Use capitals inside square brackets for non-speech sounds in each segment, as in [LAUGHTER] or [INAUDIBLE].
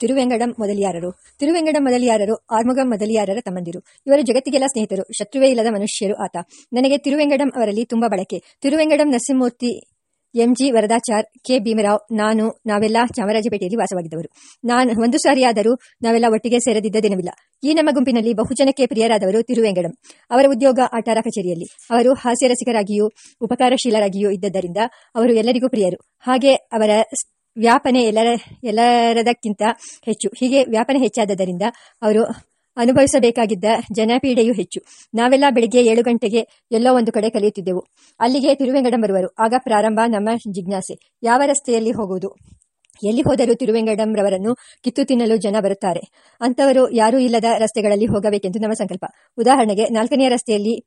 ತಿರುವೆಂಗಡಂ ಮೊದಲಿಯಾರರು. ತಿರುವೆಂಗಡಂ ಮೊದಲಿಯಾರರು ಆರ್ಮುಗಂ ಮೊದಲಿಯಾರರ ತಮ್ಮಂದಿರು. ಇವರು ಜಗತ್ತಿಗೆಲ್ಲ ಸ್ನೇಹಿತರು. ಶತ್ರುವೇ ಇಲ್ಲದ ಮನುಷ್ಯರು ಆತ. ನನಗೆ ತಿರುವೆಂಗಡಂ ಅವರಲ್ಲಿ ತುಂಬಾ ಬಳಕೆ. ತಿರುವೆಂಗಡಂ ನರಸಿಂಹಮೂರ್ತಿ ಎಂಜಿ ವರದಾಚಾರ್, ಕೆ ಭೀಮರಾವ್, ನಾನು, ನಾವೆಲ್ಲ ಚಾಮರಾಜಪೇಟೆಯಲ್ಲಿ ವಾಸವಾಗಿದ್ದವರು. ನಾನು ಒಂದು ಸಾರಿಯಾದರೂ ನಾವೆಲ್ಲ ಒಟ್ಟಿಗೆ ಸೇರದಿದ್ದ ದಿನವಿಲ್ಲ. ಈ ನಮ್ಮ ಗುಂಪಿನಲ್ಲಿ ಬಹುಜನಕ್ಕೆ ಪ್ರಿಯರಾದವರು ತಿರುವೆಂಗಡಂ. ಅವರ ಉದ್ಯೋಗ ಆಟಾರ ಕಚೇರಿಯಲ್ಲಿ. ಅವರು ಹಾಸ್ಯರಸಿಕರಾಗಿಯೂ, ಉಪಕಾರಶೀಲರಾಗಿಯೂ ಇದ್ದದ್ದರಿಂದ ಅವರು ಎಲ್ಲರಿಗೂ ಪ್ರಿಯರು. ಹಾಗೆ ಅವರ ವ್ಯಾಪನೆ ಎಲ್ಲರ, ಎಲ್ಲರದಕ್ಕಿಂತ ಹೆಚ್ಚು. ಹೀಗೆ ವ್ಯಾಪನೆ ಹೆಚ್ಚಾದದರಿಂದ ಅವರು ಅನುಭವಿಸಬೇಕಾಗಿದ್ದ ಜನಪೀಡೆಯು ಹೆಚ್ಚು. ನಾವೆಲ್ಲ ಬೆಳಿಗ್ಗೆ ಏಳು ಗಂಟೆಗೆ ಎಲ್ಲೋ ಒಂದು ಕಡೆ ಕಲಿಯುತ್ತಿದ್ದೆವು. ಅಲ್ಲಿಗೆ ತಿರುವೆಂಗಡಂ ಬರುವರು ಆಗ ಪ್ರಾರಂಭ ನಮ್ಮ ಜಿಜ್ಞಾಸೆ. ಯಾವ ರಸ್ತೆಯಲ್ಲಿ ಹೋಗುವುದು? ಎಲ್ಲಿ ಹೋದರೂ ತಿರುವೆಂಗಡಂರವರನ್ನು ಕಿತ್ತು ತಿನ್ನಲು ಜನ ಬರುತ್ತಾರೆ. ಅಂಥವರು ಯಾರೂ ಇಲ್ಲದ ರಸ್ತೆಗಳಲ್ಲಿ ಹೋಗಬೇಕೆಂದು ನಮ್ಮ ಸಂಕಲ್ಪ. ಉದಾಹರಣೆಗೆ ನಾಲ್ಕನೆಯ ರಸ್ತೆಯಲ್ಲಿ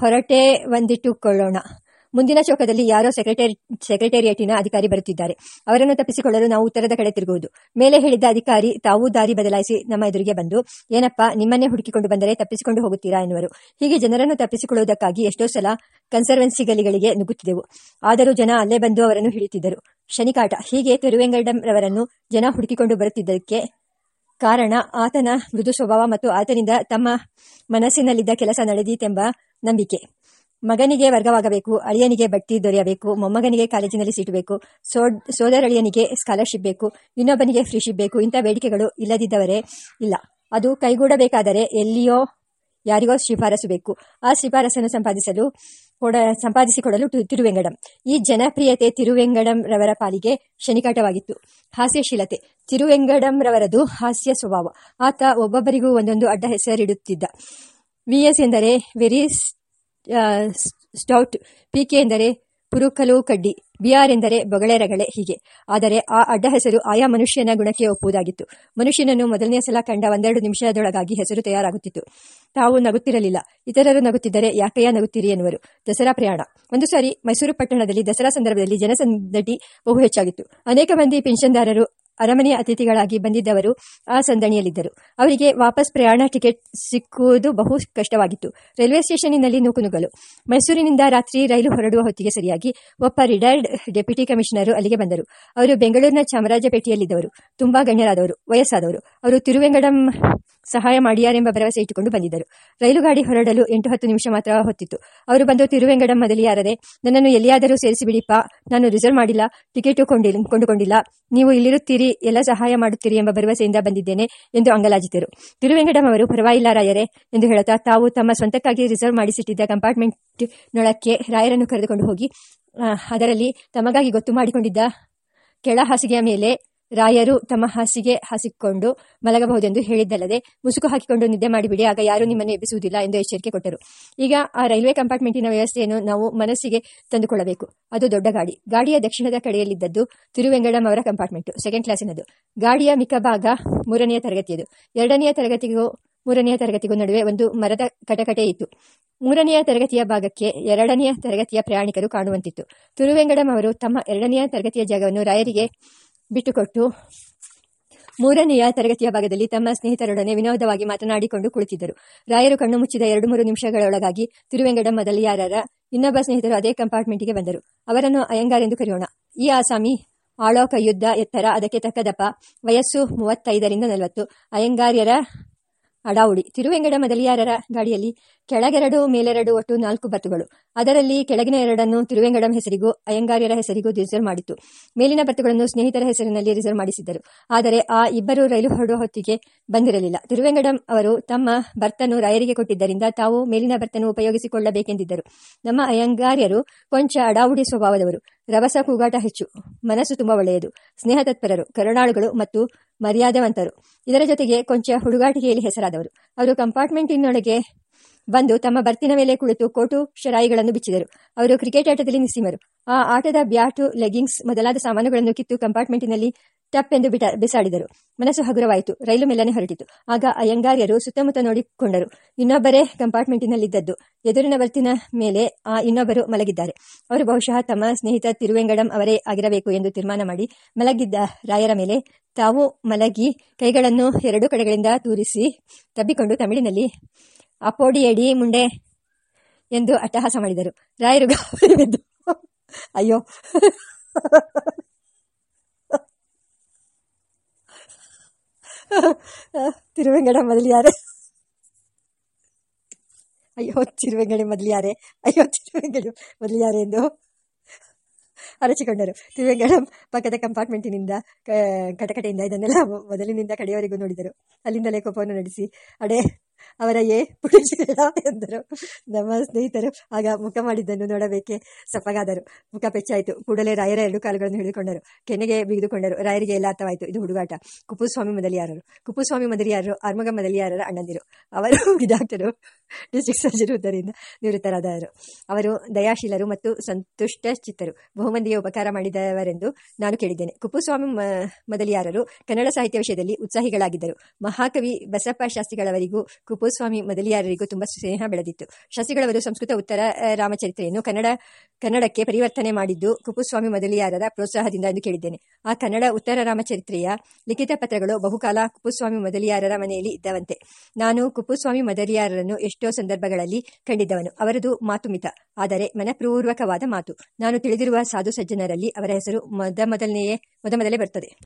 ಹೊರಟೆ ಒಂದಿಟ್ಟುಕೊಳ್ಳೋಣ ಮುಂದಿನ ಚೌಕದಲ್ಲಿ ಯಾರೋ ಸೆಕ್ರೆಟರಿ ಸೆಕ್ರೆಟೇರಿಯೇಟಿನ ಅಧಿಕಾರಿ ಬರುತ್ತಿದ್ದಾರೆ. ಅವರನ್ನು ತಪ್ಪಿಸಿಕೊಳ್ಳಲು ನಾವು ಉತ್ತರದ ಕಡೆ ತಿರುಗುವುದು. ಮೇಲೆ ಹೇಳಿದ್ದ ಅಧಿಕಾರಿ, ತಾವು ದಾರಿ ಬದಲಾಯಿಸಿ ನಮ್ಮ ಎದುರಿಗೆ ಬಂದು, ಏನಪ್ಪ, ನಿಮ್ಮನ್ನೇ ಹುಡುಕಿಕೊಂಡು ಬಂದರೆ ತಪ್ಪಿಸಿಕೊಂಡು ಹೋಗುತ್ತೀರಾ ಎನ್ನುವರು. ಹೀಗೆ ಜನರನ್ನು ತಪ್ಪಿಸಿಕೊಳ್ಳುವುದಕ್ಕಾಗಿ ಎಷ್ಟೋ ಸಲ ಕನ್ಸರ್ವೆನ್ಸಿ ಗಲಿಗಳಿಗೆ ನುಗ್ಗುತ್ತಿದ್ದೆವು. ಆದರೂ ಜನ ಅಲ್ಲೇ ಬಂದು ಅವರನ್ನು ಹಿಡಿಯುತ್ತಿದ್ದರು. ಶನಿಕಾಟ, ಹೀಗೆ ತಿರುವೆಂಗಡಂರವರನ್ನು ಜನ ಹುಡುಕಿಕೊಂಡು ಬರುತ್ತಿದ್ದಕ್ಕೆ ಕಾರಣ ಆತನ ಮೃದು ಸ್ವಭಾವ ಮತ್ತು ಆತನಿಂದ ತಮ್ಮ ಮನಸ್ಸಿನಲ್ಲಿದ್ದ ಕೆಲಸ ನಡೆದೀತೆಂಬ ನಂಬಿಕೆ. ಮಗನಿಗೆ ವರ್ಗವಾಗಬೇಕು, ಅಳಿಯನಿಗೆ ಬಡ್ತಿ ದೊರೆಯಬೇಕು, ಮೊಮ್ಮಗನಿಗೆ ಕಾಲೇಜಿನಲ್ಲಿ ಸೀಟು ಬೇಕು ಸೋದರಳಿಯನಿಗೆ ಸ್ಕಾಲರ್ಶಿಪ್ ಬೇಕು, ಇನ್ನೊಬ್ಬನಿಗೆ ಫ್ರೀಶಿಪ್ ಬೇಕು, ಇಂಥ ಬೇಡಿಕೆಗಳು ಇಲ್ಲದಿದ್ದವರೇ ಇಲ್ಲ. ಅದು ಕೈಗೂಡಬೇಕಾದರೆ ಎಲ್ಲಿಯೋ ಯಾರಿಗೋ ಶಿಫಾರಸು ಬೇಕು. ಆ ಶಿಫಾರಸನ್ನು ಸಂಪಾದಿಸಲು ಕೊಡ, ಸಂಪಾದಿಸಿಕೊಡಲು ತಿರುವೆಂಗಡಂ. ಈ ಜನಪ್ರಿಯತೆ ತಿರುವೆಂಗಡಂ ರವರ ಪಾಲಿಗೆ ಶನಿಕಾಟವಾಗಿತ್ತು. ಹಾಸ್ಯಶೀಲತೆ. ತಿರುವೆಂಗಡಂ ರವರದು ಹಾಸ್ಯ ಸ್ವಭಾವ. ಆತ ಒಬ್ಬೊಬ್ಬರಿಗೂ ಒಂದೊಂದು ಅಡ್ಡ ಹೆಸರಿಡುತ್ತಿದ್ದ. ವಿ ಎಸ್ ಎಂದರೆ ವೆರಿ ಸ್ಟೌಟ್ ಪಿಕೆ ಎಂದರೆ ಪುರುಕಲು ಕಡ್ಡಿ ಬಿಆರ್ ಎಂದರೆ ಬೊಗಳೆ ರಗಳೆ ಹೀಗೆ. ಆದರೆ ಆ ಅಡ್ಡ ಹೆಸರು ಆಯಾ ಮನುಷ್ಯನ ಗುಣಕ್ಕೆ ಒಪ್ಪುವುದಾಗಿತ್ತು. ಮನುಷ್ಯನನ್ನು ಮೊದಲನೇ ಸಲ ಕಂಡ ಒಂದೆರಡು ನಿಮಿಷದೊಳಗಾಗಿ ಹೆಸರು ತಯಾರಾಗುತ್ತಿತ್ತು. ತಾವು ನಗುತ್ತಿರಲಿಲ್ಲ. ಇತರರು ನಗುತ್ತಿದ್ದರೆ ಯಾಕೆಯ ನಗುತ್ತೀರಿ ಎನ್ನುವರು. ದಸರಾ ಪ್ರಯಾಣ. ಒಂದು ಸಾರಿ ಮೈಸೂರು ಪಟ್ಟಣದಲ್ಲಿ ದಸರಾ ಸಂದರ್ಭದಲ್ಲಿ ಜನಸಂದಟಿ ಬಹು ಹೆಚ್ಚಾಗಿತ್ತು. ಅನೇಕ ಮಂದಿ ಪೆನ್ಷನ್ದಾರರು ಅರಮನೆಯ ಅತಿಥಿಗಳಾಗಿ ಬಂದಿದ್ದವರು ಆ ಸಂದಣಿಯಲ್ಲಿದ್ದರು. ಅವರಿಗೆ ವಾಪಸ್ ಪ್ರಯಾಣ ಟಿಕೆಟ್ ಸಿಕ್ಕುವುದು ಬಹು ಕಷ್ಟವಾಗಿತ್ತು. ರೈಲ್ವೆ ಸ್ಟೇಷನ್ನಿನಲ್ಲಿ ನೂಕುನುಗಲು ಮೈಸೂರಿನಿಂದ ರಾತ್ರಿ ರೈಲು ಹೊರಡುವ ಹೊತ್ತಿಗೆ ಸರಿಯಾಗಿ ಒಬ್ಬ ರಿಟೈರ್ಡ್ ಡೆಪ್ಯೂಟಿ ಕಮಿಷನರು ಅಲ್ಲಿಗೆ ಬಂದರು. ಅವರು ಬೆಂಗಳೂರಿನ ಚಾಮರಾಜಪೇಟೆಯಲ್ಲಿದ್ದವರು. ತುಂಬಾ ಗಣ್ಯರಾದವರು, ವಯಸ್ಸಾದವರು. ಅವರು ತಿರುವೆಂಗಡಂ ಸಹಾಯ ಮಾಡಿಯಾರೆಂಬ ಭರವಸೆ ಇಟ್ಟುಕೊಂಡು ಬಂದಿದ್ದರು. ರೈಲು ಗಾಡಿ ಹೊರಡಲು ಎಂಟು ಹತ್ತು ನಿಮಿಷ ಮಾತ್ರ ಹೊತ್ತಿತ್ತು. ಅವರು ಬಂದು ತಿರುವೆಂಗಡಂ ಮೊದಲಿಯಾರದೆ, ನನ್ನನ್ನು ಎಲ್ಲಿಯಾದರೂ ಸೇರಿಸಿಬಿಡಿಪ್ಪ. ನಾನು ರಿಸರ್ವ್ ಮಾಡಿಲ್ಲ. ಟಿಕೆಟು ಕೊಂಡಿಲ್ಲ ಕೊಂಡುಕೊಂಡಿಲ್ಲ. ನೀವು ಇಲ್ಲಿರುತ್ತೀರಿ. ಎಲ್ಲ ಸಹಾಯ ಮಾಡುತ್ತೀರಿ ಎಂಬ ಭರವಸೆಯಿಂದ ಬಂದಿದ್ದೇನೆ ಎಂದು ಅಂಗಲಾಜಿತರು. ತಿರುವೆಂಗಡಂ ಅವರು, ಪರವಾಗಿಲ್ಲ ರಾಯರೇ ಎಂದು ಹೇಳುತ್ತಾ, ತಾವು ತಮ್ಮ ಸ್ವಂತಕ್ಕಾಗಿ ರಿಸರ್ವ್ ಮಾಡಿಸಿಟ್ಟಿದ್ದ ಕಂಪಾರ್ಟ್ಮೆಂಟ್ನೊಳಕ್ಕೆ ರಾಯರನ್ನು ಕರೆದುಕೊಂಡು ಹೋಗಿ ಅದರಲ್ಲಿ ತಮಗಾಗಿ ಗೊತ್ತು ಮಾಡಿಕೊಂಡಿದ್ದ ಕೆಳ ಹಾಸಿಗೆಯ ಮೇಲೆ ರಾಯರು ತಮ್ಮ ಹಾಸಿಗೆ ಹಾಸಿಕೊಂಡು ಮಲಗಬಹುದೆಂದು ಹೇಳಿದ್ದಲ್ಲದೆ ಮುಸುಕು ಹಾಕಿಕೊಂಡು ನಿದ್ದೆ ಮಾಡಿಬಿಡಿ, ಆಗ ಯಾರೂ ನಿಮ್ಮನ್ನು ಎಬ್ಬಿಸುವುದಿಲ್ಲ ಎಂದು ಎಚ್ಚರಿಕೆ ಕೊಟ್ಟರು. ಈಗ ಆ ರೈಲ್ವೆ ಕಂಪಾರ್ಟ್ಮೆಂಟಿನ ವ್ಯವಸ್ಥೆಯನ್ನು ನಾವು ಮನಸ್ಸಿಗೆ ತಂದುಕೊಳ್ಳಬೇಕು. ಅದು ದೊಡ್ಡ ಗಾಡಿ. ಗಾಡಿಯ ದಕ್ಷಿಣದ ಕಡೆಯಲ್ಲಿದ್ದದ್ದು ತಿರುವೆಂಗಡಂ ಅವರ ಕಂಪಾರ್ಟ್ಮೆಂಟ್ ಸೆಕೆಂಡ್ ಕ್ಲಾಸಿನದು ಗಾಡಿಯ ಮಿಕ್ಕ ಭಾಗ ಮೂರನೆಯ ತರಗತಿಯದು. ಎರಡನೆಯ ತರಗತಿಗೂ, ಮೂರನೆಯ ತರಗತಿಗೂ ನಡುವೆ ಒಂದು ಮರದ ಕಟಕಟೆ ಇತ್ತು. ಮೂರನೆಯ ತರಗತಿಯ ಭಾಗಕ್ಕೆ ಎರಡನೆಯ ತರಗತಿಯ ಪ್ರಯಾಣಿಕರು ಕಾಣುವಂತಿತ್ತು. ತಿರುವೆಂಗಡಂ ಅವರು ತಮ್ಮ ಎರಡನೆಯ ತರಗತಿಯ ಜಾಗವನ್ನು ರಾಯರಿಗೆ ಬಿಟ್ಟುಕೊಟ್ಟು ಮೂರನೆಯ ತರಗತಿಯ ಭಾಗದಲ್ಲಿ ತಮ್ಮ ಸ್ನೇಹಿತರೊಡನೆ ವಿನೋದವಾಗಿ ಮಾತನಾಡಿಕೊಂಡು ಕುಳಿತಿದ್ದರು. ರಾಯರು ಕಣ್ಣು ಮುಚ್ಚಿದ ಎರಡು ಮೂರು ನಿಮಿಷಗಳೊಳಗಾಗಿ ತಿರುವೆಂಗಡ ಮೊದಲಿಯಾರರ ಇನ್ನೊಬ್ಬ ಸ್ನೇಹಿತರು ಅದೇ ಕಂಪಾರ್ಟ್ಮೆಂಟ್ಗೆ ಬಂದರು. ಅವರನ್ನು ಅಯ್ಯಂಗಾರ್ ಎಂದು ಕರೆಯೋಣ. ಈ ಆಸಾಮಿ ಆಳೋಕ ಯುದ್ಧ ಎತ್ತರ ಅದಕ್ಕೆ ತಕ್ಕದಪ್ಪ. ದಪ ವಯಸ್ಸು ಮೂವತ್ತೈದರಿಂದ ನಲವತ್ತು. ಅಯ್ಯಂಗಾರ್ಯರ ಅಡಾವುಡಿ ತಿರುವೆಂಗಡ ಮೊದಲಿಯಾರರ ಗಾಡಿಯಲ್ಲಿ ಕೆಳಗೆರಡು, ಮೇಲೆರಡು, ಒಟ್ಟು ನಾಲ್ಕು ಬತ್ತುಗಳು. ಅದರಲ್ಲಿ ಕೆಳಗಿನ ಎರಡನ್ನು ತಿರುವೆಂಗಡಂ ಹೆಸರಿಗೂ, ಅಯ್ಯಂಗಾರ್ಯರ ಹೆಸರಿಗೂ ರಿಸರ್ವ್ ಮಾಡಿತ್ತು. ಮೇಲಿನ ಬತ್ತುಗಳನ್ನು ಸ್ನೇಹಿತರ ಹೆಸರಿನಲ್ಲಿ ರಿಸರ್ವ್ ಮಾಡಿಸಿದ್ದರು. ಆದರೆ ಆ ಇಬ್ಬರು ರೈಲು ಹೊರಡುವ ಹೊತ್ತಿಗೆ ಬಂದಿರಲಿಲ್ಲ. ತಿರುವೆಂಗಡಂ ಅವರು ತಮ್ಮ ಬರ್ತನ್ನು ರಾಯರಿಗೆ ಕೊಟ್ಟಿದ್ದರಿಂದ ತಾವು ಮೇಲಿನ ಬರ್ತನ್ನು ಉಪಯೋಗಿಸಿಕೊಳ್ಳಬೇಕೆಂದಿದ್ದರು. ನಮ್ಮ ಅಯ್ಯಂಗಾರ್ಯರು ಕೊಂಚ ಅಡಾವುಡಿ ಸ್ವಭಾವದವರು. ರಭಸ ಕೂಗಾಟ ಹೆಚ್ಚು. ಮನಸ್ಸು ತುಂಬಾ ಒಳ್ಳೆಯದು. ಸ್ನೇಹ ತತ್ಪರರು ಕರುಣಾಳುಗಳು ಮತ್ತು ಮರ್ಯಾದವಂತರು. ಇದರ ಜೊತೆಗೆ ಕೊಂಚ ಹುಡುಗಾಟಿಕೆಯಲ್ಲಿ ಹೆಸರಾದವರು. ಅವರು ಕಂಪಾರ್ಟ್ಮೆಂಟಿನೊಳಗೆ ಬಂದು ತಮ್ಮ ಬರ್ತಿನ ಮೇಲೆ ಕುಳಿತು ಕೋಟು ಶರಾಯಿಗಳನ್ನು ಬಿಚ್ಚಿದರು. ಅವರು ಕ್ರಿಕೆಟ್ ಆಟದಲ್ಲಿ ನಿಸಿಮರು ಆ ಆಟದ ಬ್ಯಾಟು ಲೆಗಿಂಗ್ಸ್ ಮೊದಲಾದ ಸಾಮಾನುಗಳನ್ನು ಕಿತ್ತು ಕಂಪಾರ್ಟ್ಮೆಂಟಿನಲ್ಲಿ ಟಪ್ ಎಂದು ಬಿಟ ಬಿಸಾಡಿದರು. ಮನಸ್ಸು ಹಗುರವಾಯಿತು. ರೈಲು ಮೇಲನೆ ಹೊರಟಿತು. ಆಗ ಅಯ್ಯಂಗಾರ್ಯರು ಸುತ್ತಮುತ್ತ ನೋಡಿಕೊಂಡರು. ಇನ್ನೊಬ್ಬರೇ ಕಂಪಾರ್ಟ್ಮೆಂಟಿನಲ್ಲಿದ್ದದ್ದು. ಎದುರಿನ ಬರ್ತಿನ ಮೇಲೆ ಆ ಇನ್ನೊಬ್ಬರು ಮಲಗಿದ್ದಾರೆ. ಅವರು ಬಹುಶಃ ತಮ್ಮ ಸ್ನೇಹಿತ ತಿರುವೆಂಗಡಂ ಅವರೇ ಆಗಿರಬೇಕು ಎಂದು ತೀರ್ಮಾನ ಮಾಡಿ ಮಲಗಿದ್ದ ರಾಯರ ಮೇಲೆ ತಾವು ಮಲಗಿ ಕೈಗಳನ್ನು ಎರಡು ಕಡೆಗಳಿಂದ ತೂರಿಸಿ ತಬ್ಬಿಕೊಂಡು ತಮಿಳಿನಲ್ಲಿ ಅಪೋಡಿಯಡಿ ಮುಂಡೆ ಎಂದು ಅಟ್ಟಹಾಸ ಮಾಡಿದರು. ರಾಯರು ಗಾಬರಿಬಿದ್ದು ಅಯ್ಯೋ. ತಿರುವೆಂಗಡ ಮೊದಲಿಯಾರೆ. ಅಯ್ಯೋ, ತಿರುವೆಂಗಡಿ ಮೊದಲಿಯಾರೆ. ಅಯ್ಯೋ, ತಿರುವೆಂಗಡಿ ಮೊದಲಿಯಾರೆ ಎಂದು ಅರಚಿಕೊಂಡರು. ತಿರುವೆಂಗಡಂ ಪಕ್ಕದ ಕಂಪಾರ್ಟ್ಮೆಂಟಿನಿಂದ ಕಟಕಟೆಯಿಂದ ಇದನ್ನೆಲ್ಲ ಮೊದಲಿನಿಂದ ಕಡೆಯವರೆಗೂ ನೋಡಿದರು. ಅಲ್ಲಿಂದಲೇ ಕೋಪವನ್ನು ನಡೆಸಿ, ಅಡೆ ಅವರ ಏ ಪುಡಿಸಿಲ್ಲ ಎಂದರು. ನಮ್ಮ ಸ್ನೇಹಿತರು ಆಗ ಮುಖ ಮಾಡಿದ್ದನ್ನು ನೋಡಬೇಕೆ ಸಪ್ಪಗಾದರು. ಮುಖ ಪೆಚ್ಚಾಯಿತು. ಕೂಡಲೇ ರಾಯರ ಎರಡು ಕಾಲುಗಳನ್ನು ಹಿಡಿದುಕೊಂಡರು. ಕೆನೆಗೆ ಬಿಗಿದುಕೊಂಡರು. ರಾಯರಿಗೆ ಎಲ್ಲ ಅರ್ಥವಾಯಿತು. ಇದು ಹುಡುಗಾಟ. ಕುಪ್ಪುಸ್ವಾಮಿ ಮೊದಲಿಯಾರರು. ಕುಪ್ಪುಸ್ವಾಮಿ ಮೊದಲಿಯಾರರು, ಆರ್ಮಗ ಮೊದಲಿಯಾರರ ಅಣ್ಣಂದಿರು. ಅವರು [LAUGHS] ಡಾಕ್ಟರು ಡಿಸ್ಟ್ರಿಕ್ಟ್ ಹುದ್ದೆಯಿಂದ ನಿವೃತ್ತರಾದರು ಅವರು ದಯಾಶೀಲರು ಮತ್ತು ಸಂತುಷ್ಟ ಚಿತ್ತರು ಬಹುಮಂದಿಗೆ ಉಪಕಾರ ಮಾಡಿದವರೆಂದು ನಾನು ಕೇಳಿದ್ದೇನೆ. ಕುಪ್ಪುಸ್ವಾಮಿ ಮೊದಲಿಯಾರರು ಕನ್ನಡ ಸಾಹಿತ್ಯ ವಿಷಯದಲ್ಲಿ ಉತ್ಸಾಹಿಗಳಾಗಿದ್ದರು. ಮಹಾಕವಿ ಬಸಪ್ಪ ಶಾಸ್ತ್ರಿಗಳವರಿಗೂ ಕುಪ್ಪುಸ್ವಾಮಿ ಮೊದಲಿಯಾರರಿಗೂ ತುಂಬಾ ಸ್ನೇಹ ಬೆಳೆದಿತ್ತು. ಶಾಸ್ತ್ರಿಗಳವರು ಸಂಸ್ಕೃತ ಉತ್ತರ ರಾಮಚರಿತ್ರೆಯನ್ನು ಕನ್ನಡ, ಕನ್ನಡಕ್ಕೆ ಪರಿವರ್ತನೆ ಮಾಡಿದ್ದು ಕುಪ್ಪುಸ್ವಾಮಿ ಮೊದಲಿಯಾರರ ಪ್ರೋತ್ಸಾಹದಿಂದ ಎಂದು ಕೇಳಿದ್ದೇನೆ. ಆ ಕನ್ನಡ, ಉತ್ತರ ರಾಮಚರಿತ್ರೆಯ ಲಿಖಿತ ಪತ್ರಗಳು ಬಹುಕಾಲ ಕುಪ್ಪುಸ್ವಾಮಿ ಮೊದಲಿಯಾರರ ಮನೆಯಲ್ಲಿ ಇದ್ದವಂತೆ. ನಾನು ಕುಪ್ಪುಸ್ವಾಮಿ ಮೊದಲಿಯಾರರನ್ನು ಎಷ್ಟೋ ಸಂದರ್ಭಗಳಲ್ಲಿ ಕಂಡಿದ್ದವನು. ಅವರದು ಮಾತು ಮಿತ, ಆದರೆ ಮನಪೂರ್ವಕವಾದ ಮಾತು. ನಾನು ತಿಳಿದಿರುವ ಸಾಧು ಸಜ್ಜನರಲ್ಲಿ ಅವರ ಹೆಸರು ಮೊದ ಮೊದಲನೆಯೇ ಮೊದಮೊದಲೇ ಬರುತ್ತದೆ